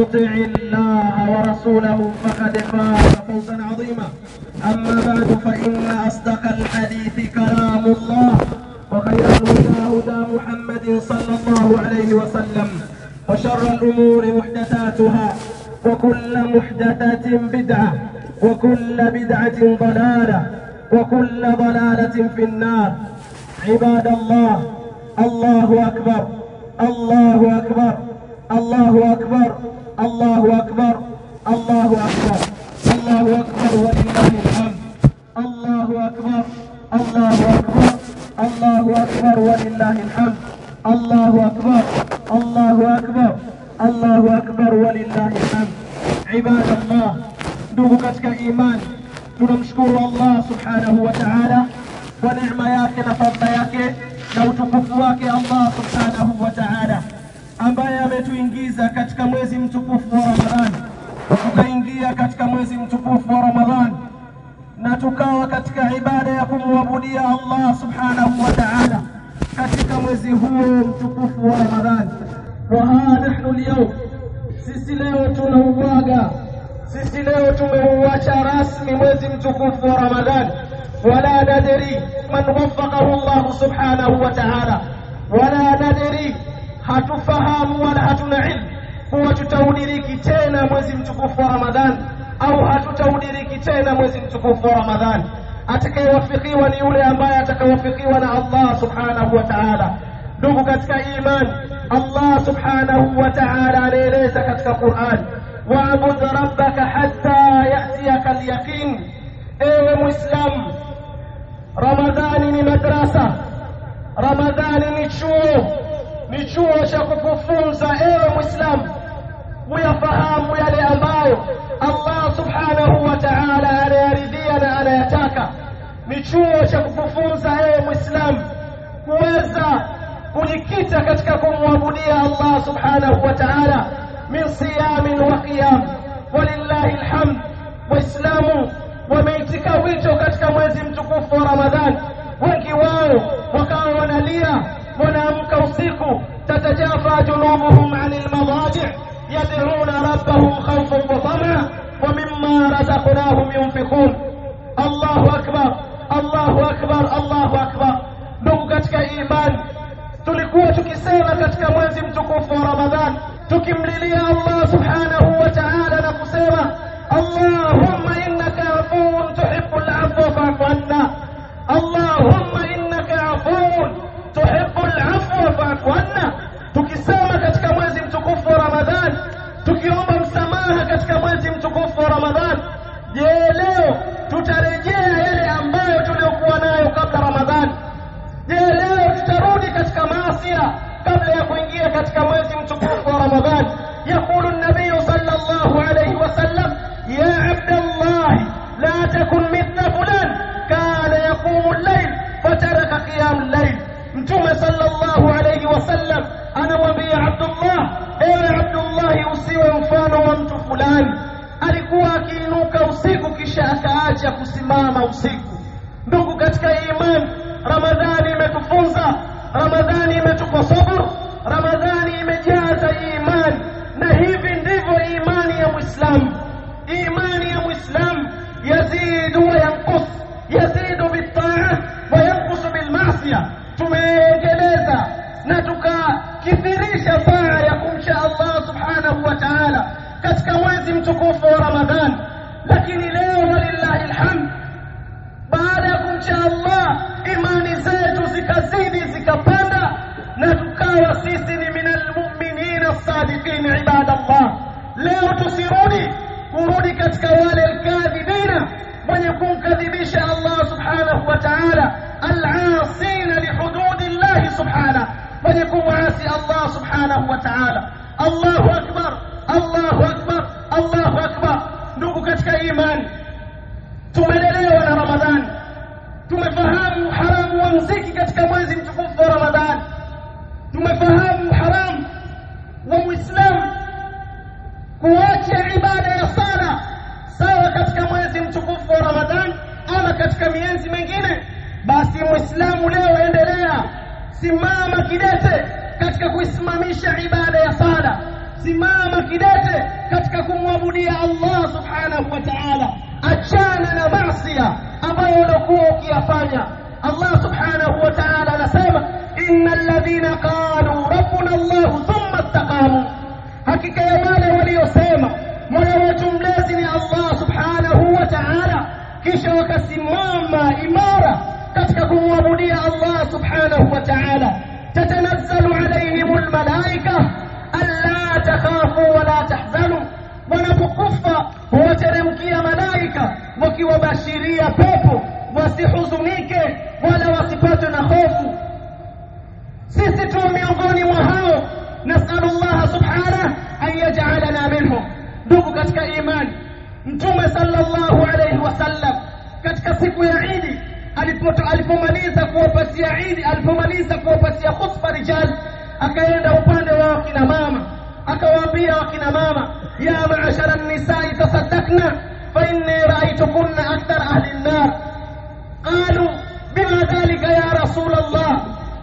يطع الله ورسوله فقد فاز فوزا عظيما أما بعد فإن أصدق الحديث كلام الله وخير الهدى هدى محمد صلى الله عليه وسلم وشر الأمور محدثاتها وكل محدثة بدعة وكل بدعة ضلالة وكل ضلالة في النار عباد الله الله أكبر الله أكبر الله أكبر لازم تكف رمضان ولا ندري من وفقه الله سبحانه وتعالى ولا ندري هتفهم ولا هتنعلم هو تتودريك تينا مزم تكف رمضان أو هتتودريك تينا مزم تكف رمضان أتك يوفقي وليولي أما يتك يوفقي ونا الله سبحانه وتعالى نبقتك إيمان الله سبحانه وتعالى ليس كتك قرآن واعبد ربك حتى يأتيك اليقين ايوه مسلم رمضان ni madrasa ramadhani ni chuo ni chuo cha kukufunza ewe mwislamu kuyafahamu yale ambayo allah subhanahu wa taala anayaridhia na anayataka ni chuo cha kukufunza ewe mwislamu kuweza kujikita katika kumwabudia allah subhanahu wa taala من صيام وقيام ولله الحمد واسلام وميتك ويتو كتك مازم تكف رمضان وانكي واو وكاونا ونامك وسيكو تتجافى جنوبهم عن المضاجع يدعون ربهم خوف وطمع ومما رزقناهم ينفقون tutarejea yale ambayo tuliokuwa nayo kabla Ramadhani? Je, leo tutarudi katika maasi kabla ya kuingia katika موسی kidete katika kumwabudia Allah subhanahu wa ta'ala achana na maasiya ambayo unakuwa ukiyafanya Allah subhanahu wa ta'ala anasema inna alladhina qalu rabbuna Allah thumma istaqamu hakika ya wale waliosema mola wetu mlezi ni Allah subhanahu wa ta'ala kisha wakasimama imara katika kumwabudia Allah subhanahu wa ta'ala akiwabashiria pepo wasihuzunike wala wasipatwe na hofu sisi tu miongoni mwa hao nasalullah subhanahu an yaj'alana minhum ndugu katika imani mtume sallallahu alayhi wasallam katika siku ya Idi alipoto alipomaliza kuwapatia Idi alipomaliza kuwapatia khutba rijal akaenda upande wa kina mama akawaambia wakina mama ya ma'ashara an-nisaa tasaddaqna fa in رأيتكن أكثر أهل النار قالوا بما ذلك يا رسول الله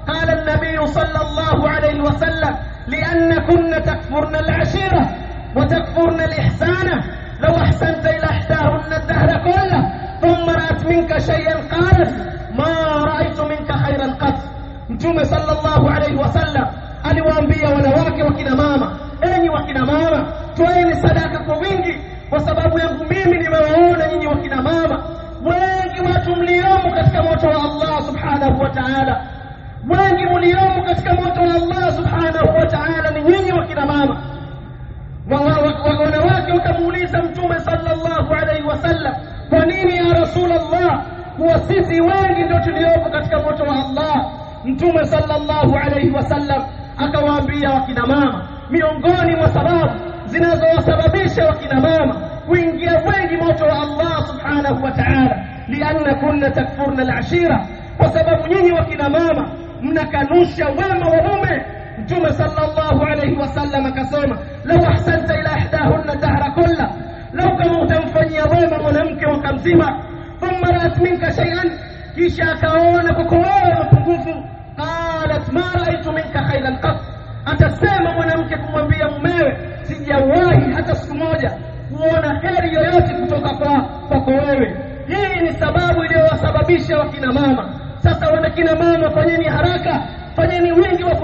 قال النبي صلى الله عليه وسلم لأنكن تكفرن العشيرة وتكفرن الإحسانة لو أحسنت إلى إحداهن الدهر كله ثم رأت منك شيئا قالت ما رأيت منك خيرا قط صلى الله عليه وسلم aliwaambia وأنبيا ونواكي وكنا ماما أني وكنا ماما تويني صداقك wingi kwa sababu yangu mimi nimewaona nyinyi wakina mama wengi watu mliomo katika moto wa Allah subhanahu wa ta'ala wengi mliomo katika moto wa Allah subhanahu wa ta'ala ni nyinyi wakina mama wanawake wakamuuliza mtume sallallahu alaihi wasallam kwa nini ya rasulullah kuwa sisi wengi ndio tulioko katika moto wa Allah mtume sallallahu alaihi wasallam akawaambia wakina mama miongoni mwa sababu zinazowasababisha wakina mama kuingia kwenye moto wa Allah subhanahu wa ta'ala lianna kunna takfurna alashira kwa sababu nyinyi wakina mama mnakanusha wema wa mume mtume sallallahu alayhi wasallam akasema law ahsanta ila ihdahunna dahra kulla law kama utamfanyia wema mwanamke mwaka mzima thumma ra'at minka shay'an kisha akaona kukuoa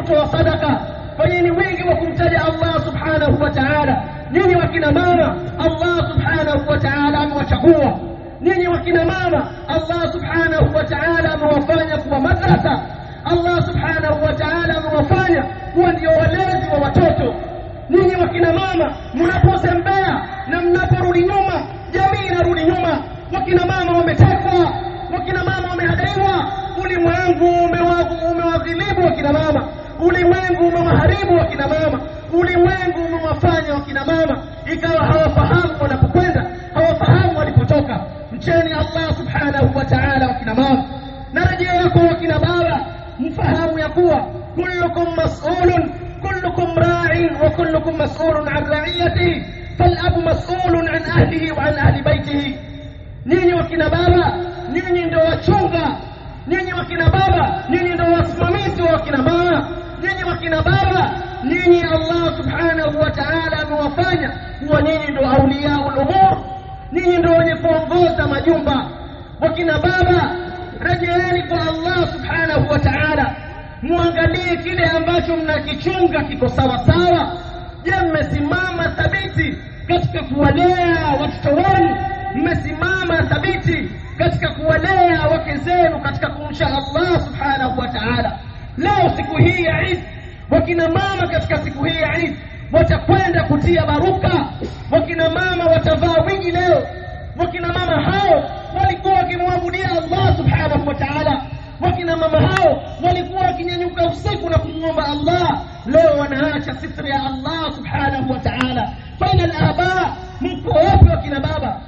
kutoa wa sadaka fanyeni wengi wa kumtaja Allah subhanahu wa ta'ala nyinyi wakina mama Allah subhanahu wa ta'ala amewachagua nyinyi wakina mama Allah subhanahu wa ta'ala amewafanya kuwa madrasa Allah subhanahu wa ta'ala amewafanya kuwa ndio walezi wa watoto nyinyi wakina mama mnaposembea na mnaporudi nyuma jamii inarudi nyuma wakina mama wametekwa wakina umewaharibu wakina mama, ulimwengu umewafanya wakina mama ikawa hawafahamu wanapokwenda, hawafahamu walipotoka. Mcheni Allah subhanahu wa ta'ala wakina mama, na rejea yako wakina baba, mfahamu ya kuwa kullukum mas'ulun kullukum ra'in wa kullukum mas'ulun an ra'iyati falabu mas'ulun an ahlihi wa an ahli baitihi. Nyinyi wakina baba, nyinyi ndio wachunga, nyinyi wakina baba, nyinyi ndio wasimamizi wa wakina baba haki baba nini Allah subhanahu wa ta'ala amewafanya kuwa nini ndo auliaul umur nini ndo wenye kuongoza majumba wakina baba rejeeni kwa Allah subhanahu wa ta'ala muangalie kile ambacho mnakichunga kiko sawa sawa je mmesimama thabiti katika kuwalea watoto wenu mmesimama thabiti katika kuwalea wake zenu katika kumsha Allah subhanahu wa ta'ala leo siku hii ya Eid Wakina mama katika siku hii ya Eid watakwenda kutia baruka. Wakina mama watavaa wingi leo. Wakina mama hao walikuwa wakimwabudia Allah subhanahu wa ta'ala. Wakina mama hao walikuwa wakinyanyuka usiku na kumwomba Allah, leo wanaacha sitri ya Allah subhanahu wa ta'ala. Faina al mko wapi wakina baba?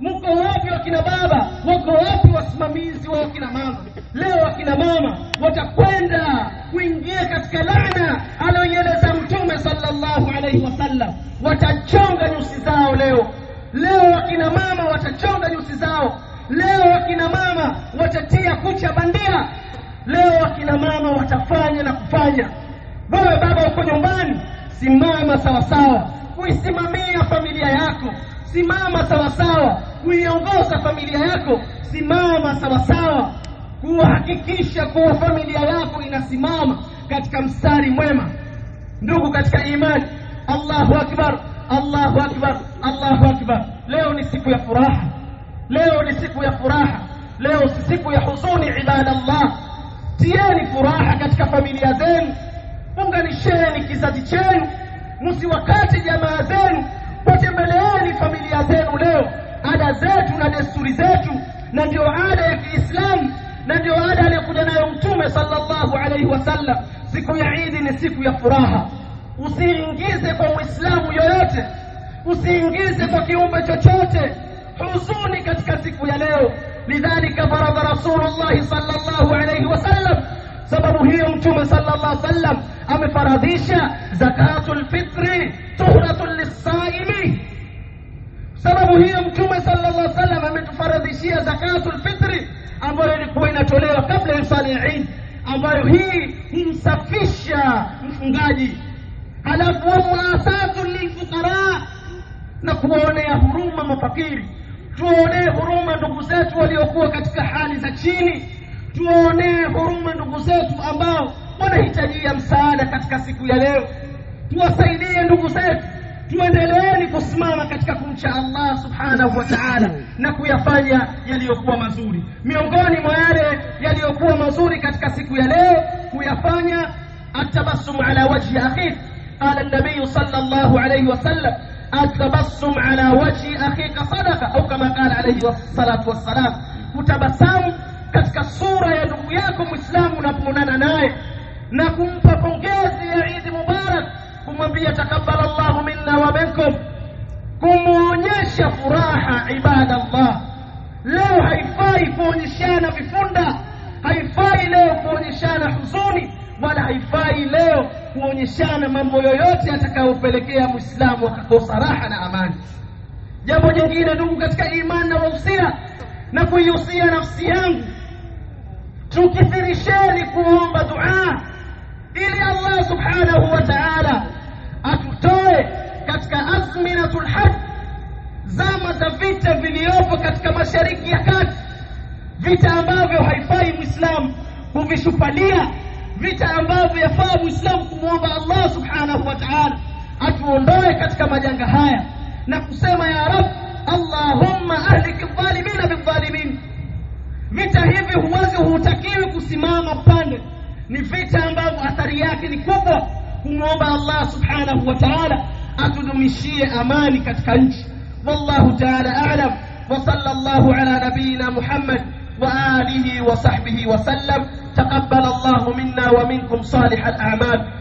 Mko wapi wakina baba? Wako wapi wasimamizi wa wakina mama? Leo akina mama watakwenda kuingia katika laana aliyoieleza Mtume sallallahu alaihi wasallam, watachonga nyusi zao leo. Leo akina mama watachonga nyusi zao leo. Akina mama watatia kucha bandia leo. Akina mama watafanya na kufanya. Wewe baba uko nyumbani, simama sawasawa kuisimamia familia yako, simama sawasawa kuiongoza familia yako, simama sawasawa kuhakikisha kuwa familia yako inasimama katika mstari mwema. Ndugu katika imani, Allahu akbar, Allahu akbar, Allahu akbar. Leo ni siku ya furaha, leo ni siku ya furaha, leo si siku ya huzuni. Ibadallah, tieni furaha katika familia zenu, unganisheni kizazi chenu, msiwakate jamaa zenu, watembeleeni familia zenu leo. Ada zetu na desturi zetu, na ndio ada ya Kiislamu. ndio ada aliyokuja nayo mtume sallallahu alaihi wasallam siku ya idi ni siku ya furaha usiingize kwa muislamu yoyote usiingize kwa kiumbe chochote huzuni katika siku ya leo lidhalika faradha rasulullah sallallahu alaihi wasallam sababu hiyo mtume sallallahu alaihi wasallam amefaradhisha zakatu fitri tuhratu lisaimi sababu hiyo mtume sallallahu alaihi wasallam ametufaradhishia zakatu fitri ambayo ilikuwa inatolewa kabla ya swala ya Eid, ambayo hii humsafisha mfungaji. Halafu wa muasatu lilfuqara, na kuwaonea huruma mafakiri. Tuwaonee huruma ndugu zetu waliokuwa katika hali za chini. Tuwaonee huruma ndugu zetu ambao wanahitajia msaada katika siku ya leo. Tuwasaidie ndugu zetu, tuendelee kusimama katika kumcha Allah subhanahu wa ta'ala na kuyafanya yaliyokuwa mazuri. Miongoni mwa yale yaliyokuwa mazuri katika siku ya leo kuyafanya atabassum ala التبسم على وجه أخيك قال النبي صلى الله عليه وسلم التبسم على وجه أخيك صدقة أو كما قال عليه الصلاة والسلام kutabasamu katika sura ya ndugu yako Muislamu unapoonana naye na kumpa pongezi ya Eid Mubarak kumwambia takabbalallahu minna wa minkum kumuonyesha furaha ibada Allah leo haifai kuonyeshana vifunda haifai leo kuonyeshana huzuni wala haifai leo kuonyeshana mambo yoyote atakayopelekea mwislamu akakosa raha na amani jambo jingine ndugu katika imani na wausia na kuihusia nafsi yangu tukithirisheni kuomba dua ili Allah subhanahu wa ta'ala atutoe katika azminatul hajj, zama za vita viliopo katika mashariki ya kati, vita ambavyo haifai mwislamu kuvishupalia, vita ambavyo yafaa mwislamu kumwomba Allah subhanahu wa ta'ala atuondoe katika majanga haya na kusema ya Rab, Allahumma ahliki dhalimina bidhalimin. Vita hivi huwezi, hutakiwi kusimama pande, ni vita ambavyo athari yake ni kubwa kumwomba Allah subhanahu wa ta'ala atudumishie amani katika nchi wallahu taala alam وصلى الله على نبينا محمد وآله وصحبه وسلم تقبل الله منا ومنكم صالح الأعمال